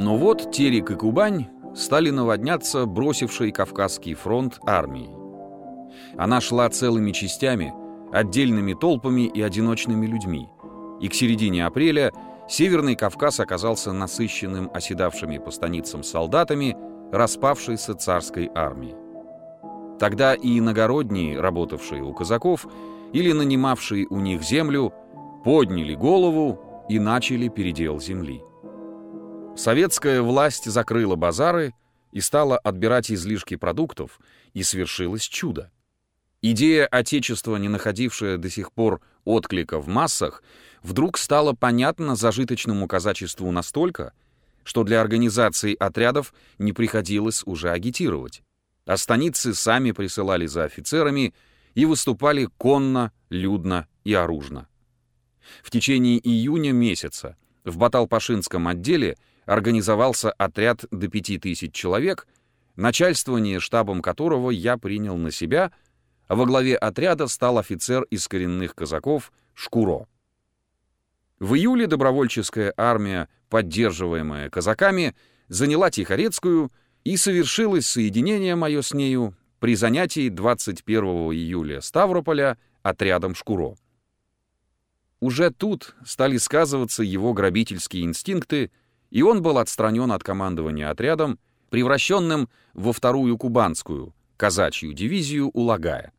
Но вот Терек и Кубань стали наводняться бросившей Кавказский фронт армией. Она шла целыми частями, отдельными толпами и одиночными людьми, и к середине апреля Северный Кавказ оказался насыщенным оседавшими по станицам солдатами распавшейся царской армии. Тогда и иногородние, работавшие у казаков, или нанимавшие у них землю, подняли голову и начали передел земли. Советская власть закрыла базары и стала отбирать излишки продуктов, и свершилось чудо. Идея Отечества, не находившая до сих пор отклика в массах, вдруг стала понятна зажиточному казачеству настолько, что для организации отрядов не приходилось уже агитировать. А станицы сами присылали за офицерами и выступали конно, людно и оружно. В течение июня месяца в Баталпашинском отделе организовался отряд до 5000 человек, начальствование штабом которого я принял на себя, а во главе отряда стал офицер из коренных казаков Шкуро. В июле добровольческая армия, поддерживаемая казаками, заняла Тихорецкую и совершилось соединение мое с нею при занятии 21 июля Ставрополя отрядом Шкуро. Уже тут стали сказываться его грабительские инстинкты, и он был отстранен от командования отрядом, превращенным во вторую кубанскую, казачью дивизию Улагая.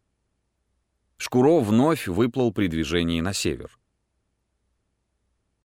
Шкуро вновь выплыл при движении на север.